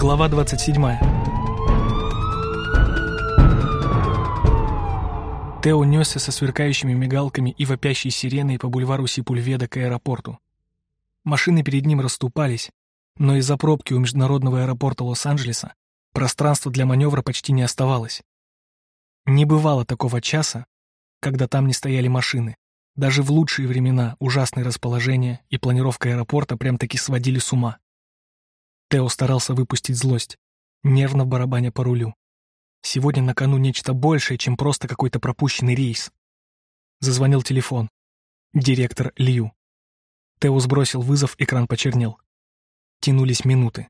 Глава 27. Тео несся со сверкающими мигалками и вопящей сиреной по бульвару Сипульведа к аэропорту. Машины перед ним расступались, но из-за пробки у международного аэропорта Лос-Анджелеса пространства для маневра почти не оставалось. Не бывало такого часа, когда там не стояли машины. Даже в лучшие времена ужасное расположение и планировка аэропорта прям-таки сводили с ума. Тео старался выпустить злость, нервно барабаня по рулю. Сегодня на кону нечто большее, чем просто какой-то пропущенный рейс. Зазвонил телефон. Директор Лью. Тео сбросил вызов, экран почернел. Тянулись минуты.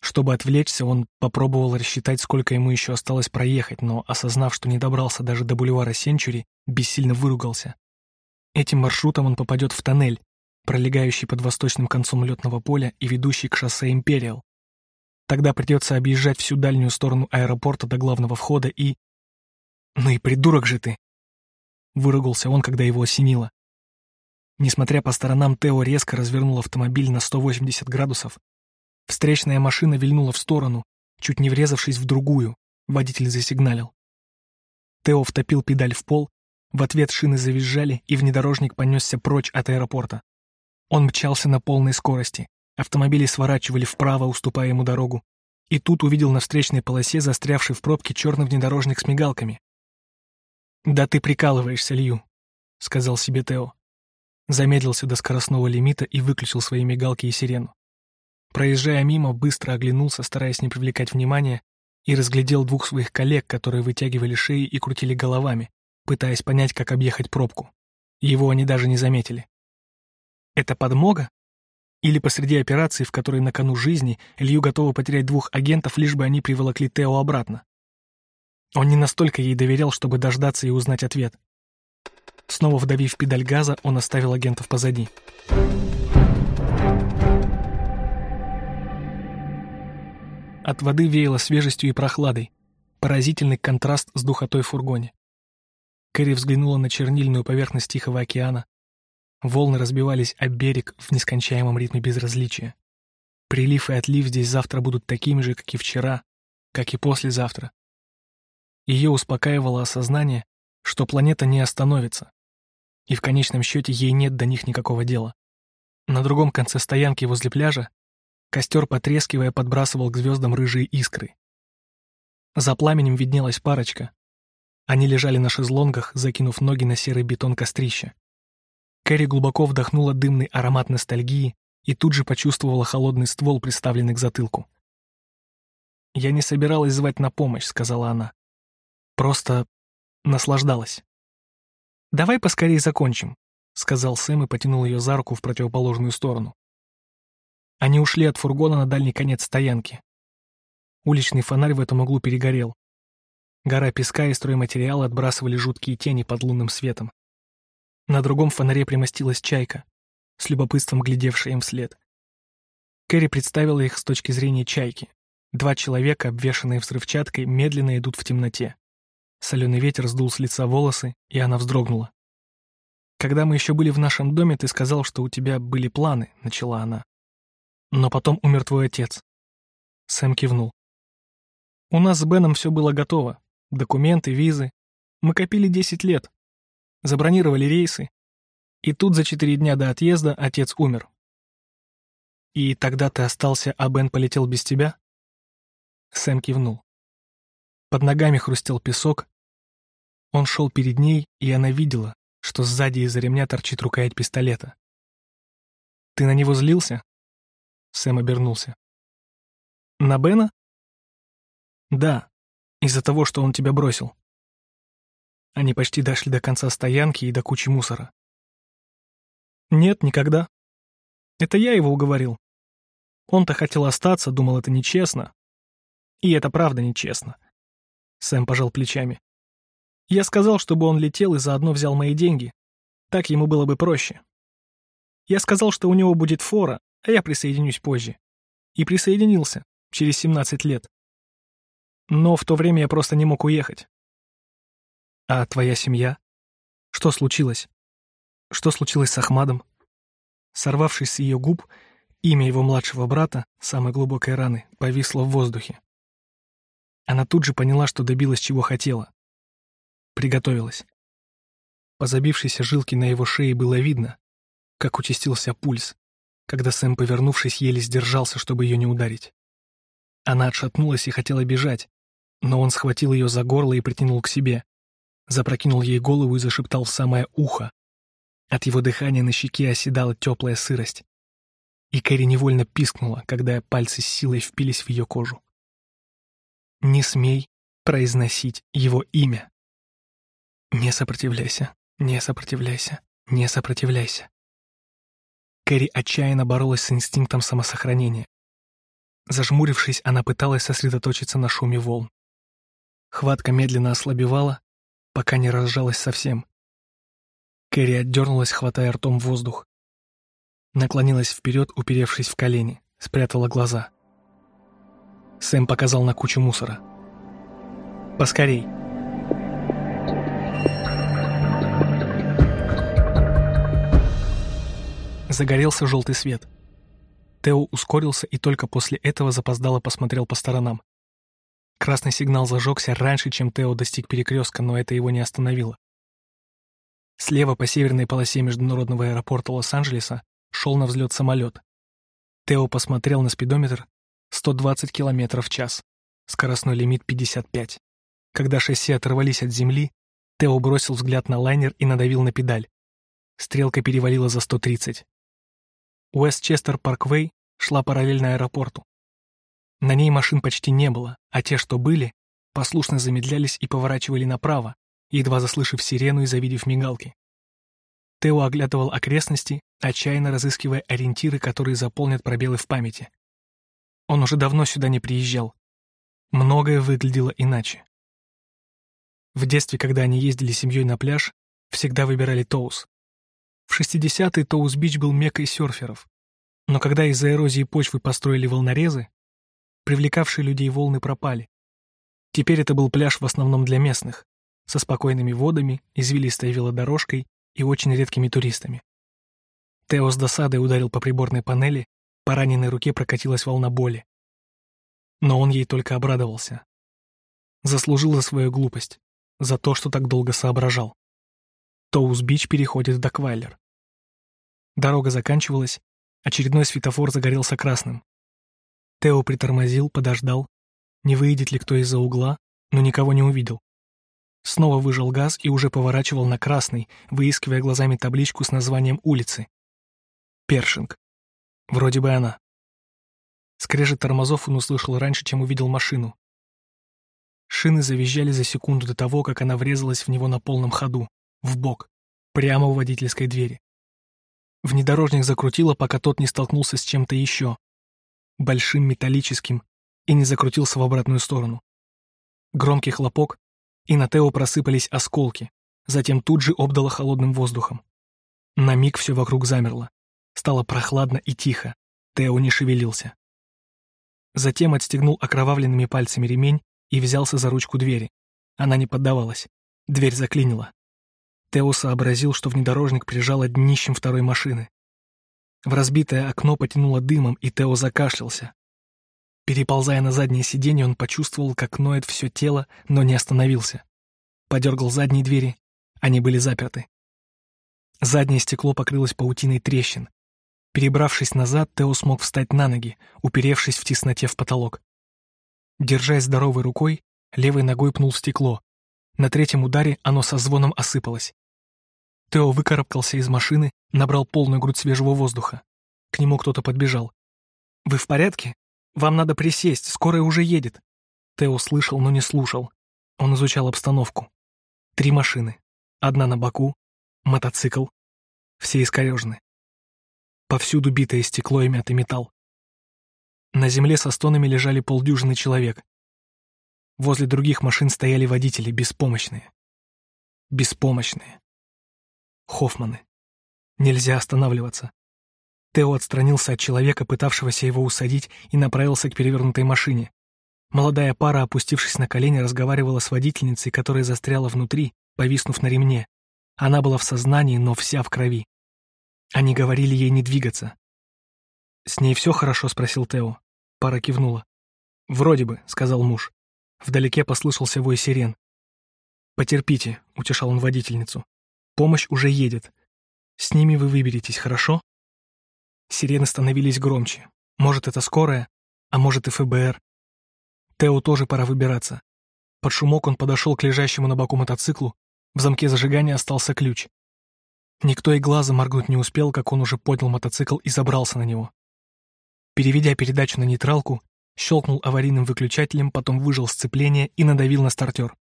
Чтобы отвлечься, он попробовал рассчитать, сколько ему еще осталось проехать, но, осознав, что не добрался даже до бульвара Сенчури, бессильно выругался. Этим маршрутом он попадет в тоннель, пролегающий под восточным концом летного поля и ведущий к шоссе Империал. Тогда придется объезжать всю дальнюю сторону аэропорта до главного входа и... «Ну и придурок же ты!» Выругался он, когда его осенило. Несмотря по сторонам, Тео резко развернул автомобиль на 180 градусов. Встречная машина вильнула в сторону, чуть не врезавшись в другую. Водитель засигналил. Тео втопил педаль в пол в ответ шины завизжали, и внедорожник понесся прочь от аэропорта. Он мчался на полной скорости. Автомобили сворачивали вправо, уступая ему дорогу. И тут увидел на встречной полосе застрявший в пробке черный внедорожник с мигалками. «Да ты прикалываешься, Лью», — сказал себе Тео. Замедлился до скоростного лимита и выключил свои мигалки и сирену. Проезжая мимо, быстро оглянулся, стараясь не привлекать внимания, и разглядел двух своих коллег, которые вытягивали шеи и крутили головами, пытаясь понять, как объехать пробку. Его они даже не заметили. Это подмога? Или посреди операции, в которой на кону жизни, Илью готова потерять двух агентов, лишь бы они приволокли Тео обратно? Он не настолько ей доверял, чтобы дождаться и узнать ответ. Снова вдавив педаль газа, он оставил агентов позади. От воды веяло свежестью и прохладой. Поразительный контраст с духотой в фургоне. Кэрри взглянула на чернильную поверхность Тихого океана. Волны разбивались об берег в нескончаемом ритме безразличия. Прилив и отлив здесь завтра будут такими же, как и вчера, как и послезавтра. Ее успокаивало осознание, что планета не остановится, и в конечном счете ей нет до них никакого дела. На другом конце стоянки возле пляжа костер, потрескивая, подбрасывал к звездам рыжие искры. За пламенем виднелась парочка, они лежали на шезлонгах, закинув ноги на серый бетон кострища. Кэрри глубоко вдохнула дымный аромат ностальгии и тут же почувствовала холодный ствол, приставленный к затылку. «Я не собиралась звать на помощь», — сказала она. «Просто наслаждалась». «Давай поскорее закончим», — сказал Сэм и потянул ее за руку в противоположную сторону. Они ушли от фургона на дальний конец стоянки. Уличный фонарь в этом углу перегорел. Гора песка и стройматериала отбрасывали жуткие тени под лунным светом. На другом фонаре примостилась чайка, с любопытством глядевшая им вслед. Кэрри представила их с точки зрения чайки. Два человека, обвешанные взрывчаткой, медленно идут в темноте. Соленый ветер сдул с лица волосы, и она вздрогнула. «Когда мы еще были в нашем доме, ты сказал, что у тебя были планы», — начала она. «Но потом умер твой отец». Сэм кивнул. «У нас с Беном все было готово документы, визы. Мы копили 10 лет. Забронировали рейсы. И тут за четыре дня до отъезда отец умер. И тогда ты остался, а Бен полетел без тебя? Сэм кивнул. Под ногами хрустел песок. Он шел перед ней, и она видела, что сзади из-за ремня торчит рукоять пистолета. «Ты на него злился?» Сэм обернулся. «На Бена?» «Да, из-за того, что он тебя бросил. Они почти дошли до конца стоянки и до кучи мусора. Нет, никогда. Это я его уговорил. Он-то хотел остаться, думал, это нечестно. И это правда нечестно. Сэм пожал плечами. Я сказал, чтобы он летел и заодно взял мои деньги. Так ему было бы проще. Я сказал, что у него будет фора, а я присоединюсь позже. И присоединился, через 17 лет. Но в то время я просто не мог уехать. А твоя семья? Что случилось? Что случилось с Ахмадом? Сорвавшись с ее губ, Имя его младшего брата, самой глубокой раны, повисло в воздухе. Она тут же поняла, что добилась чего хотела. Приготовилась. По забившейся жилке на его шее было видно, как участился пульс, когда Сэм, повернувшись, еле сдержался, чтобы ее не ударить. Она отшатнулась и хотела бежать, но он схватил ее за горло и притянул к себе, запрокинул ей голову и зашептал в самое ухо. От его дыхания на щеке оседала теплая сырость. И Кэрри невольно пискнула, когда пальцы с силой впились в ее кожу. «Не смей произносить его имя!» «Не сопротивляйся, не сопротивляйся, не сопротивляйся!» Кэрри отчаянно боролась с инстинктом самосохранения. Зажмурившись, она пыталась сосредоточиться на шуме волн. Хватка медленно ослабевала, пока не разжалась совсем. Кэрри отдернулась, хватая ртом воздух. Наклонилась вперед, уперевшись в колени, спрятала глаза. Сэм показал на кучу мусора. «Поскорей!» Загорелся желтый свет. Тео ускорился и только после этого запоздало посмотрел по сторонам. Красный сигнал зажегся раньше, чем Тео достиг перекрестка, но это его не остановило. Слева по северной полосе международного аэропорта Лос-Анджелеса шел на взлет самолет. Тео посмотрел на спидометр 120 км в час, скоростной лимит 55. Когда шасси оторвались от земли, Тео бросил взгляд на лайнер и надавил на педаль. Стрелка перевалила за 130. Уэстчестер Парквей шла параллельно аэропорту. На ней машин почти не было, а те, что были, послушно замедлялись и поворачивали направо, едва заслышав сирену и завидев мигалки. Тео оглядывал окрестности, отчаянно разыскивая ориентиры, которые заполнят пробелы в памяти. Он уже давно сюда не приезжал. Многое выглядело иначе. В детстве, когда они ездили семьей на пляж, всегда выбирали Тоус. В 60-е Тоус-Бич был меккой серферов. Но когда из-за эрозии почвы построили волнорезы, привлекавшие людей волны пропали. Теперь это был пляж в основном для местных, со спокойными водами, извилистой велодорожкой и очень редкими туристами. Тео с досадой ударил по приборной панели, по раненой руке прокатилась волна боли. Но он ей только обрадовался. Заслужил за свою глупость, за то, что так долго соображал. Тоус-Бич переходит в Даквайлер. Дорога заканчивалась, очередной светофор загорелся красным. Тео притормозил, подождал, не выйдет ли кто из-за угла, но никого не увидел. Снова выжал газ и уже поворачивал на красный, выискивая глазами табличку с названием улицы. Першинг. Вроде бы она. Скрежет тормозов он услышал раньше, чем увидел машину. Шины завизжали за секунду до того, как она врезалась в него на полном ходу, в бок, прямо у водительской двери. Внедорожник закрутило, пока тот не столкнулся с чем-то еще, большим металлическим, и не закрутился в обратную сторону. Громкий хлопок, и на Тео просыпались осколки, затем тут же обдало холодным воздухом. На миг все вокруг замерло. Стало прохладно и тихо. Тео не шевелился. Затем отстегнул окровавленными пальцами ремень и взялся за ручку двери. Она не поддавалась. Дверь заклинила. Тео сообразил, что внедорожник прижало днищем второй машины. В разбитое окно потянуло дымом, и Тео закашлялся. Переползая на заднее сиденье, он почувствовал, как ноет все тело, но не остановился. Подергал задние двери, они были заперты. Заднее стекло покрылось паутиной трещин. Перебравшись назад, Тео смог встать на ноги, уперевшись в тесноте в потолок. Держась здоровой рукой, левой ногой пнул стекло. На третьем ударе оно со звоном осыпалось. Тео выкарабкался из машины, набрал полную грудь свежего воздуха. К нему кто-то подбежал. «Вы в порядке? Вам надо присесть, скорая уже едет». Тео слышал, но не слушал. Он изучал обстановку. Три машины. Одна на боку, мотоцикл. Все искорежены. Повсюду битое стекло и мятый металл. На земле со стонами лежали полдюжины человек. Возле других машин стояли водители, беспомощные. Беспомощные. Хоффманы. Нельзя останавливаться. Тео отстранился от человека, пытавшегося его усадить, и направился к перевернутой машине. Молодая пара, опустившись на колени, разговаривала с водительницей, которая застряла внутри, повиснув на ремне. Она была в сознании, но вся в крови. Они говорили ей не двигаться. «С ней все хорошо?» — спросил Тео. Пара кивнула. «Вроде бы», — сказал муж. Вдалеке послышался вой сирен. «Потерпите», — утешал он водительницу. «Помощь уже едет. С ними вы выберетесь, хорошо?» Сирены становились громче. Может, это скорая, а может и ФБР. Тео тоже пора выбираться. Под шумок он подошел к лежащему на боку мотоциклу, в замке зажигания остался ключ. Никто и глаза моргнуть не успел, как он уже поднял мотоцикл и забрался на него. Переведя передачу на нейтралку, щелкнул аварийным выключателем, потом выжал сцепление и надавил на стартер.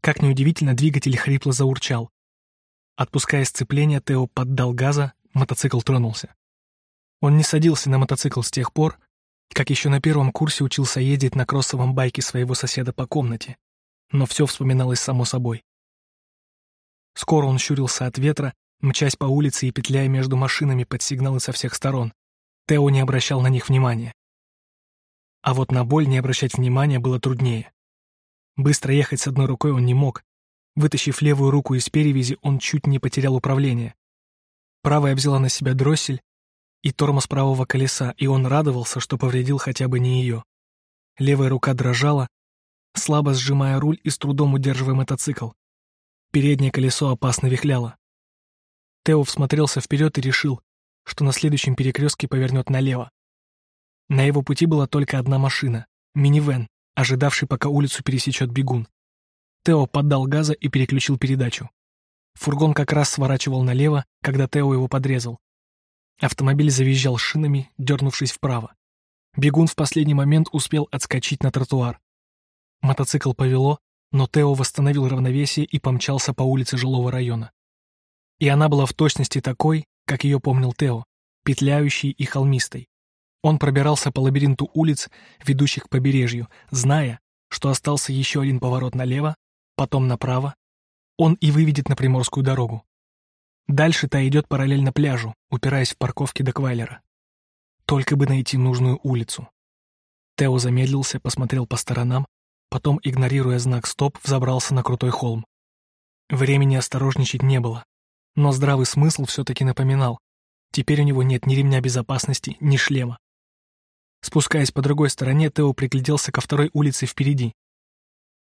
Как неудивительно, двигатель хрипло заурчал. Отпуская сцепление, Тео поддал газа, мотоцикл тронулся. Он не садился на мотоцикл с тех пор, как еще на первом курсе учился ездить на кроссовом байке своего соседа по комнате. Но все вспоминалось само собой. Скоро он щурился от ветра, мчась по улице и петляя между машинами под сигналы со всех сторон. Тео не обращал на них внимания. А вот на боль не обращать внимания было труднее. Быстро ехать с одной рукой он не мог. Вытащив левую руку из перевязи, он чуть не потерял управление. Правая взяла на себя дроссель, и тормоз правого колеса, и он радовался, что повредил хотя бы не ее. Левая рука дрожала, слабо сжимая руль и с трудом удерживая мотоцикл. Переднее колесо опасно вихляло. Тео всмотрелся вперед и решил, что на следующем перекрестке повернет налево. На его пути была только одна машина — минивэн, ожидавший, пока улицу пересечет бегун. Тео поддал газа и переключил передачу. Фургон как раз сворачивал налево, когда Тео его подрезал. Автомобиль завизжал шинами, дернувшись вправо. Бегун в последний момент успел отскочить на тротуар. Мотоцикл повело, но Тео восстановил равновесие и помчался по улице жилого района. И она была в точности такой, как ее помнил Тео, петляющей и холмистой. Он пробирался по лабиринту улиц, ведущих к побережью, зная, что остался еще один поворот налево, потом направо. Он и выведет на Приморскую дорогу. Дальше та идет параллельно пляжу, упираясь в парковке до Квайлера. Только бы найти нужную улицу. Тео замедлился, посмотрел по сторонам, потом, игнорируя знак «стоп», взобрался на крутой холм. Времени осторожничать не было, но здравый смысл все-таки напоминал. Теперь у него нет ни ремня безопасности, ни шлема. Спускаясь по другой стороне, Тео пригляделся ко второй улице впереди.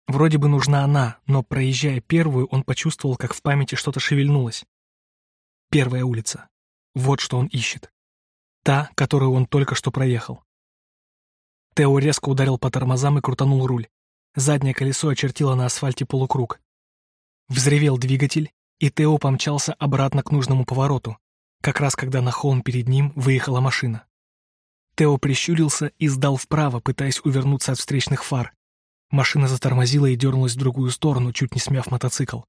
Вроде бы нужна она, но, проезжая первую, он почувствовал, как в памяти что-то шевельнулось. Первая улица. Вот что он ищет. Та, которую он только что проехал. Тео резко ударил по тормозам и крутанул руль. Заднее колесо очертило на асфальте полукруг. Взревел двигатель, и Тео помчался обратно к нужному повороту, как раз когда на холм перед ним выехала машина. Тео прищурился и сдал вправо, пытаясь увернуться от встречных фар. Машина затормозила и дернулась в другую сторону, чуть не смяв мотоцикл.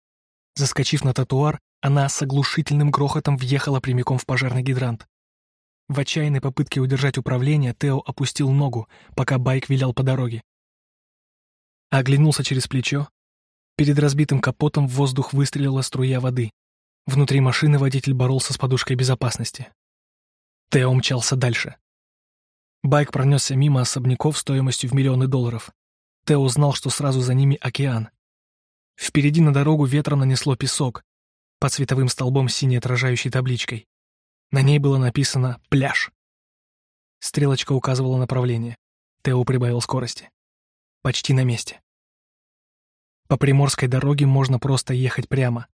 Заскочив на тротуар, она с оглушительным грохотом въехала прямиком в пожарный гидрант. В отчаянной попытке удержать управление Тео опустил ногу, пока байк вилял по дороге. Оглянулся через плечо. Перед разбитым капотом в воздух выстрелила струя воды. Внутри машины водитель боролся с подушкой безопасности. Тео мчался дальше. Байк пронесся мимо особняков стоимостью в миллионы долларов. Тео знал, что сразу за ними океан. Впереди на дорогу ветром нанесло песок, под световым столбом с синей отражающей табличкой. На ней было написано «Пляж». Стрелочка указывала направление. Тео прибавил скорости. Почти на месте. По Приморской дороге можно просто ехать прямо.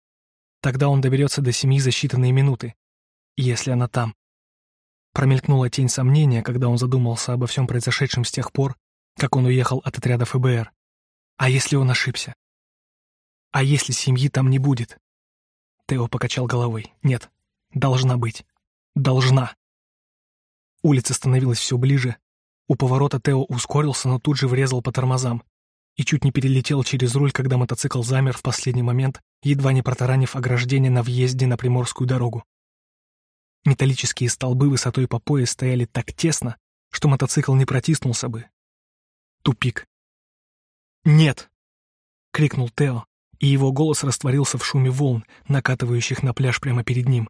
Тогда он доберется до семьи за считанные минуты. Если она там. Промелькнула тень сомнения, когда он задумался обо всем произошедшем с тех пор, как он уехал от отряда ФБР. А если он ошибся? А если семьи там не будет? Тео покачал головой. Нет, должна быть. Должна. Улица становилась все ближе. У поворота Тео ускорился, но тут же врезал по тормозам и чуть не перелетел через руль, когда мотоцикл замер в последний момент, едва не протаранив ограждение на въезде на Приморскую дорогу. Металлические столбы высотой по пояс стояли так тесно, что мотоцикл не протиснулся бы. Тупик. «Нет!» — крикнул Тео, и его голос растворился в шуме волн, накатывающих на пляж прямо перед ним.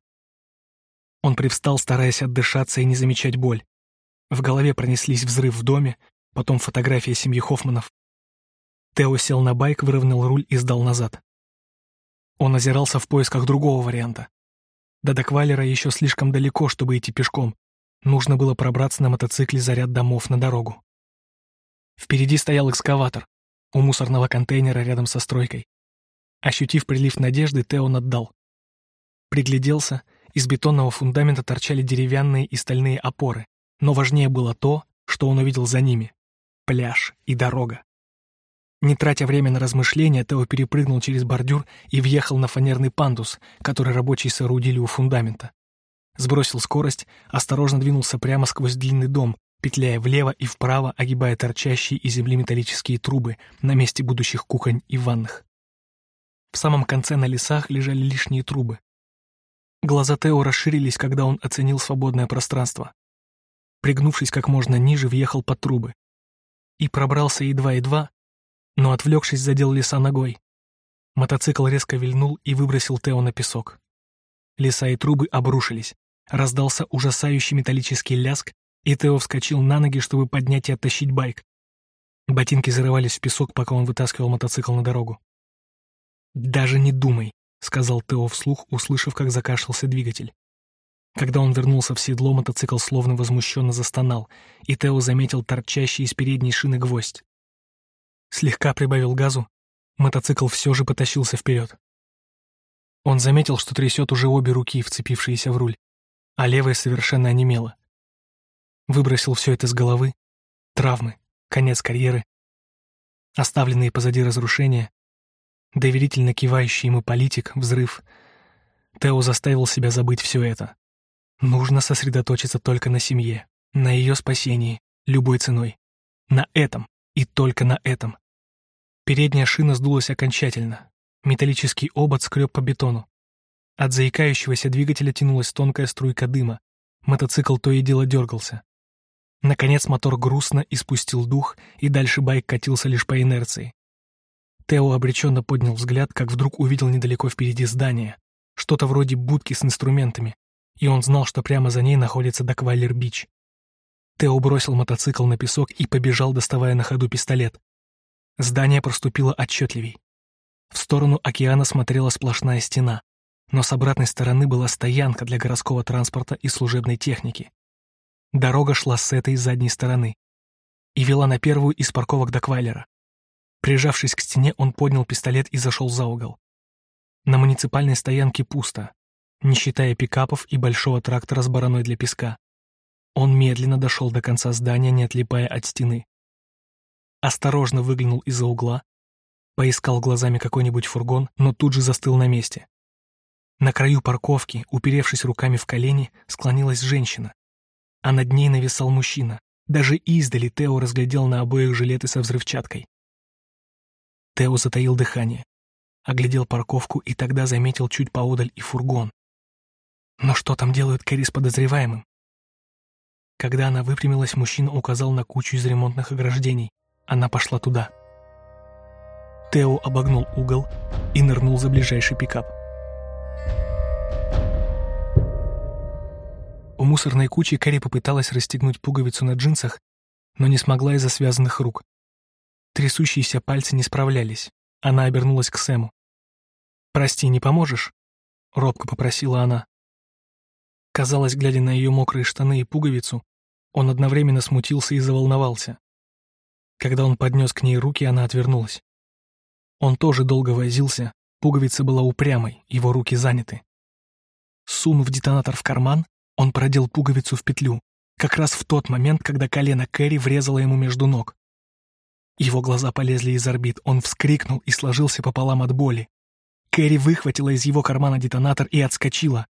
Он привстал, стараясь отдышаться и не замечать боль. В голове пронеслись взрыв в доме, потом фотография семьи Хоффманов. Тео сел на байк, выровнял руль и сдал назад. Он озирался в поисках другого варианта. До Доквалера еще слишком далеко, чтобы идти пешком, Нужно было пробраться на мотоцикле за ряд домов на дорогу. Впереди стоял экскаватор у мусорного контейнера рядом со стройкой. Ощутив прилив надежды, Теон отдал. Пригляделся, из бетонного фундамента торчали деревянные и стальные опоры, но важнее было то, что он увидел за ними — пляж и дорога. Не тратя время на размышления, Тео перепрыгнул через бордюр и въехал на фанерный пандус, который рабочие соорудили у фундамента. Сбросил скорость, осторожно двинулся прямо сквозь длинный дом, петляя влево и вправо, огибая торчащие из земли металлические трубы на месте будущих кухонь и ванных. В самом конце на лесах лежали лишние трубы. Глаза Тео расширились, когда он оценил свободное пространство. Пригнувшись как можно ниже, въехал под трубы. И пробрался едва-едва, но, отвлекшись, задел леса ногой. Мотоцикл резко вильнул и выбросил Тео на песок. Леса и трубы обрушились. Раздался ужасающий металлический ляск, и Тео вскочил на ноги, чтобы поднять и оттащить байк. Ботинки зарывались в песок, пока он вытаскивал мотоцикл на дорогу. «Даже не думай», — сказал Тео вслух, услышав, как закашлялся двигатель. Когда он вернулся в седло, мотоцикл словно возмущенно застонал, и Тео заметил торчащий из передней шины гвоздь. Слегка прибавил газу, мотоцикл все же потащился вперед. Он заметил, что трясет уже обе руки, вцепившиеся в руль, а левая совершенно онемела. Выбросил все это с головы. Травмы, конец карьеры, оставленные позади разрушения, доверительно кивающий ему политик, взрыв. Тео заставил себя забыть все это. Нужно сосредоточиться только на семье, на ее спасении, любой ценой. На этом и только на этом. Передняя шина сдулась окончательно. Металлический обод скреб по бетону. От заикающегося двигателя тянулась тонкая струйка дыма. Мотоцикл то и дело дергался. Наконец мотор грустно испустил дух, и дальше байк катился лишь по инерции. Тео обреченно поднял взгляд, как вдруг увидел недалеко впереди здание. Что-то вроде будки с инструментами. И он знал, что прямо за ней находится Даквайлер-Бич. Тео бросил мотоцикл на песок и побежал, доставая на ходу пистолет. Здание проступило отчетливей. В сторону океана смотрела сплошная стена, но с обратной стороны была стоянка для городского транспорта и служебной техники. Дорога шла с этой задней стороны и вела на первую из парковок Даквайлера. Прижавшись к стене, он поднял пистолет и зашел за угол. На муниципальной стоянке пусто, не считая пикапов и большого трактора с бараной для песка. Он медленно дошел до конца здания, не отлипая от стены. Осторожно выглянул из-за угла, поискал глазами какой-нибудь фургон, но тут же застыл на месте. На краю парковки, уперевшись руками в колени, склонилась женщина, а над ней нависал мужчина. Даже издали Тео разглядел на обоих жилеты со взрывчаткой. Тео затаил дыхание, оглядел парковку и тогда заметил чуть поодаль и фургон. Но что там делают Кэрри с подозреваемым? Когда она выпрямилась, мужчина указал на кучу из ремонтных ограждений. Она пошла туда. Тео обогнул угол и нырнул за ближайший пикап. У мусорной кучи Кэрри попыталась расстегнуть пуговицу на джинсах, но не смогла из-за связанных рук. Трясущиеся пальцы не справлялись. Она обернулась к Сэму. «Прости, не поможешь?» — робко попросила она. Казалось, глядя на ее мокрые штаны и пуговицу, он одновременно смутился и заволновался. Когда он поднес к ней руки, она отвернулась. Он тоже долго возился, пуговица была упрямой, его руки заняты. Сунув детонатор в карман, он продел пуговицу в петлю, как раз в тот момент, когда колено Кэрри врезало ему между ног. Его глаза полезли из орбит, он вскрикнул и сложился пополам от боли. Кэрри выхватила из его кармана детонатор и отскочила.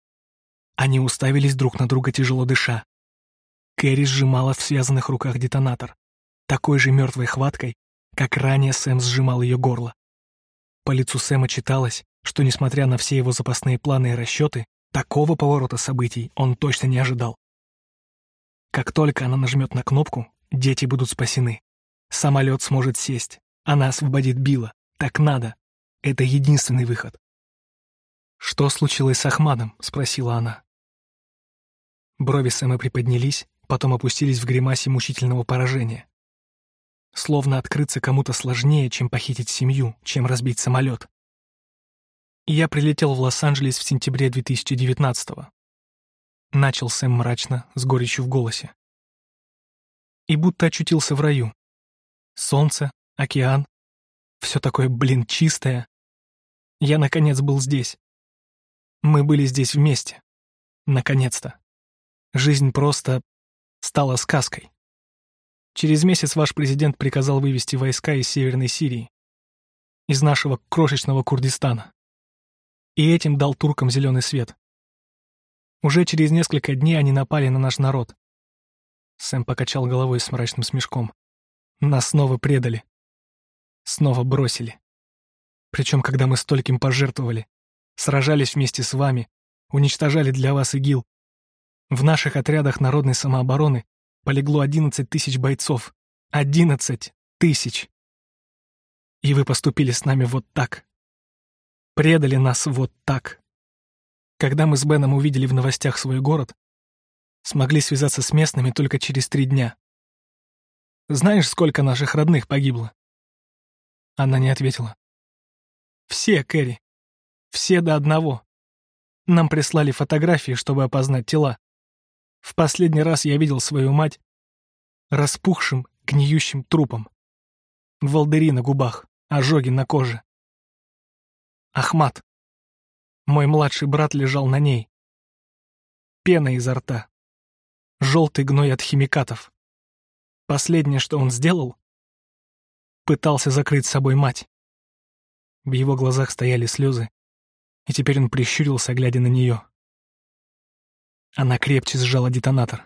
Они уставились друг на друга, тяжело дыша. Кэрри сжимала в связанных руках детонатор, такой же мертвой хваткой, как ранее Сэм сжимал ее горло. По лицу Сэма читалось, что, несмотря на все его запасные планы и расчеты, такого поворота событий он точно не ожидал. Как только она нажмет на кнопку, дети будут спасены. Самолет сможет сесть. Она освободит Билла. Так надо. Это единственный выход. «Что случилось с Ахмадом?» — спросила она. Брови Сэма приподнялись, потом опустились в гримасе мучительного поражения. Словно открыться кому-то сложнее, чем похитить семью, чем разбить самолет. Я прилетел в Лос-Анджелес в сентябре 2019-го. Начал Сэм мрачно, с горечью в голосе. И будто очутился в раю. Солнце, океан, все такое, блин, чистое. Я, наконец, был здесь. Мы были здесь вместе. Наконец-то. Жизнь просто стала сказкой. Через месяц ваш президент приказал вывести войска из Северной Сирии, из нашего крошечного Курдистана. И этим дал туркам зеленый свет. Уже через несколько дней они напали на наш народ. Сэм покачал головой с мрачным смешком. Нас снова предали. Снова бросили. Причем, когда мы стольким пожертвовали, сражались вместе с вами, уничтожали для вас ИГИЛ. В наших отрядах народной самообороны полегло 11 тысяч бойцов. 11 тысяч! И вы поступили с нами вот так. Предали нас вот так. Когда мы с Беном увидели в новостях свой город, смогли связаться с местными только через три дня. Знаешь, сколько наших родных погибло?» Она не ответила. «Все, Кэрри. Все до одного. Нам прислали фотографии, чтобы опознать тела. В последний раз я видел свою мать распухшим, гниющим трупом. Волдыри на губах, ожоги на коже. Ахмат. Мой младший брат лежал на ней. Пена изо рта. Желтый гной от химикатов. Последнее, что он сделал, пытался закрыть с собой мать. В его глазах стояли слезы, и теперь он прищурился, глядя на нее. Она крепче сжала детонатор.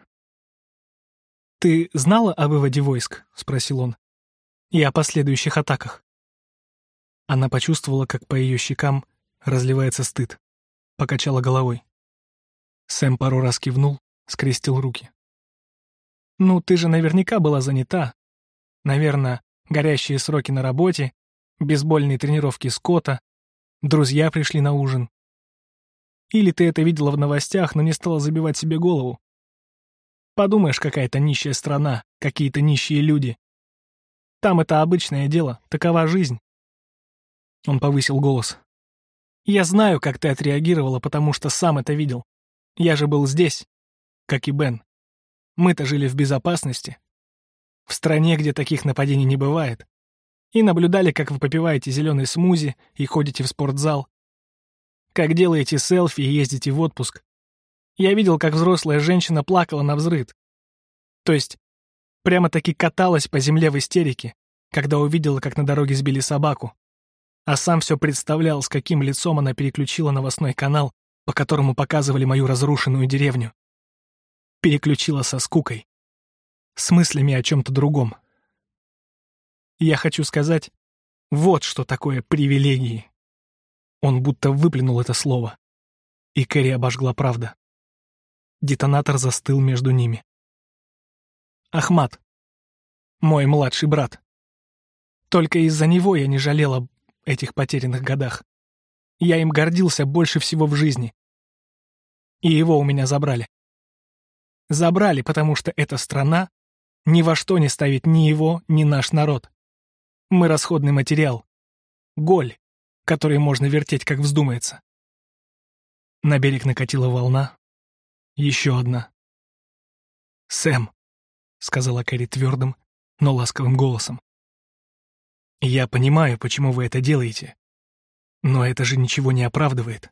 «Ты знала о выводе войск?» — спросил он. «И о последующих атаках?» Она почувствовала, как по ее щекам разливается стыд. Покачала головой. Сэм пару раз кивнул, скрестил руки. «Ну, ты же наверняка была занята. Наверное, горящие сроки на работе, бейсбольные тренировки Скотта, друзья пришли на ужин. Или ты это видела в новостях, но не стала забивать себе голову. Подумаешь, какая-то нищая страна, какие-то нищие люди. Там это обычное дело, такова жизнь». Он повысил голос. Я знаю, как ты отреагировала, потому что сам это видел. Я же был здесь, как и Бен. Мы-то жили в безопасности. В стране, где таких нападений не бывает. И наблюдали, как вы попиваете зеленый смузи и ходите в спортзал. Как делаете селфи и ездите в отпуск. Я видел, как взрослая женщина плакала на взрыд. То есть, прямо-таки каталась по земле в истерике, когда увидела, как на дороге сбили собаку а сам все представлял, с каким лицом она переключила новостной канал, по которому показывали мою разрушенную деревню. Переключила со скукой. С мыслями о чем-то другом. Я хочу сказать, вот что такое привилегии. Он будто выплюнул это слово. И Кэрри обожгла правда. Детонатор застыл между ними. Ахмат. Мой младший брат. Только из-за него я не жалела этих потерянных годах. Я им гордился больше всего в жизни. И его у меня забрали. Забрали, потому что эта страна ни во что не ставит ни его, ни наш народ. Мы расходный материал. Голь, который можно вертеть, как вздумается. На берег накатила волна. Еще одна. «Сэм», — сказала Кэрри твердым, но ласковым голосом. Я понимаю, почему вы это делаете. Но это же ничего не оправдывает.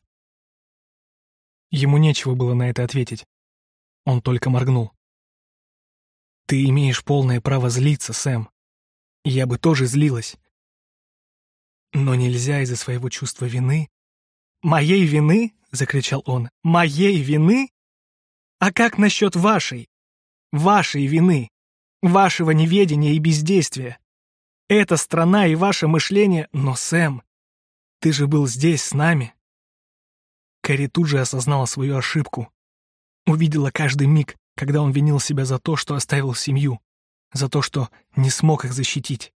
Ему нечего было на это ответить. Он только моргнул. Ты имеешь полное право злиться, Сэм. Я бы тоже злилась. Но нельзя из-за своего чувства вины... «Моей вины?» — закричал он. «Моей вины? А как насчет вашей? Вашей вины? Вашего неведения и бездействия? Эта страна и ваше мышление... Но, Сэм, ты же был здесь с нами. Кэрри тут же осознала свою ошибку. Увидела каждый миг, когда он винил себя за то, что оставил семью, за то, что не смог их защитить,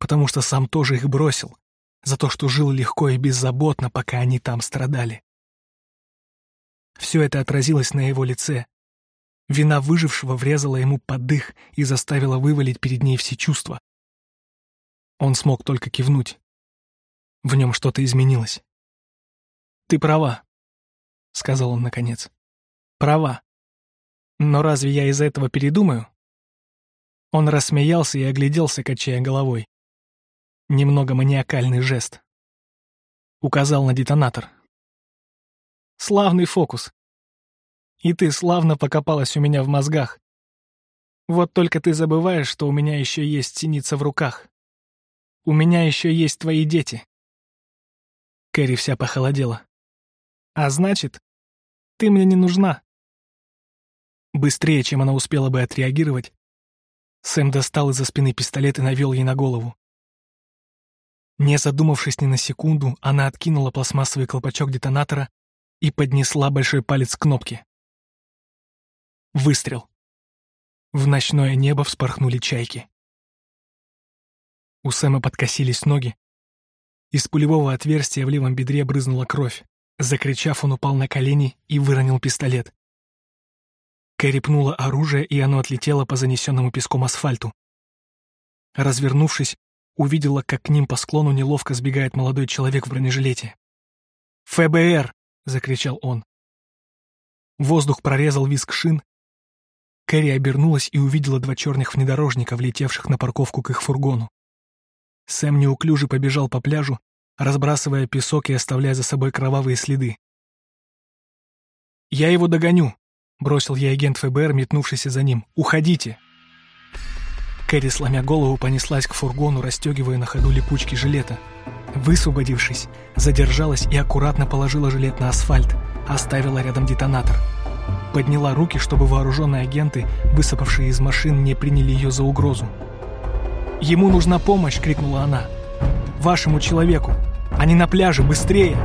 потому что сам тоже их бросил, за то, что жил легко и беззаботно, пока они там страдали. Все это отразилось на его лице. Вина выжившего врезала ему под дых и заставила вывалить перед ней все чувства. Он смог только кивнуть. В нем что-то изменилось. «Ты права», — сказал он наконец. «Права. Но разве я из-за этого передумаю? Он рассмеялся и огляделся, качая головой. Немного маниакальный жест. Указал на детонатор. Славный фокус. И ты славно покопалась у меня в мозгах. Вот только ты забываешь, что у меня еще есть синица в руках. У меня еще есть твои дети. Кэрри вся похолодела. А значит, ты мне не нужна. Быстрее, чем она успела бы отреагировать, Сэм достал из-за спины пистолет и навел ей на голову. Не задумавшись ни на секунду, она откинула пластмассовый колпачок детонатора и поднесла большой палец к кнопке. Выстрел. В ночное небо вспорхнули чайки. У Сэма подкосились ноги. Из пулевого отверстия в левом бедре брызнула кровь. Закричав, он упал на колени и выронил пистолет. Кэрри пнула оружие, и оно отлетело по занесенному песком асфальту. Развернувшись, увидела, как к ним по склону неловко сбегает молодой человек в бронежилете. «ФБР!» — закричал он. Воздух прорезал визг шин. Кэрри обернулась и увидела два черных внедорожника, влетевших на парковку к их фургону. Сэм неуклюже побежал по пляжу, разбрасывая песок и оставляя за собой кровавые следы. «Я его догоню», Бросил я агент ФБР, метнувшийся за ним. «Уходите!» Кэрри, сломя голову, понеслась к фургону, расстегивая на ходу липучки жилета. Высвободившись, задержалась и аккуратно положила жилет на асфальт, оставила рядом детонатор. Подняла руки, чтобы вооруженные агенты, высыпавшие из машин, не приняли ее за угрозу. «Ему нужна помощь!» — крикнула она. «Вашему человеку! Они на пляже! Быстрее!»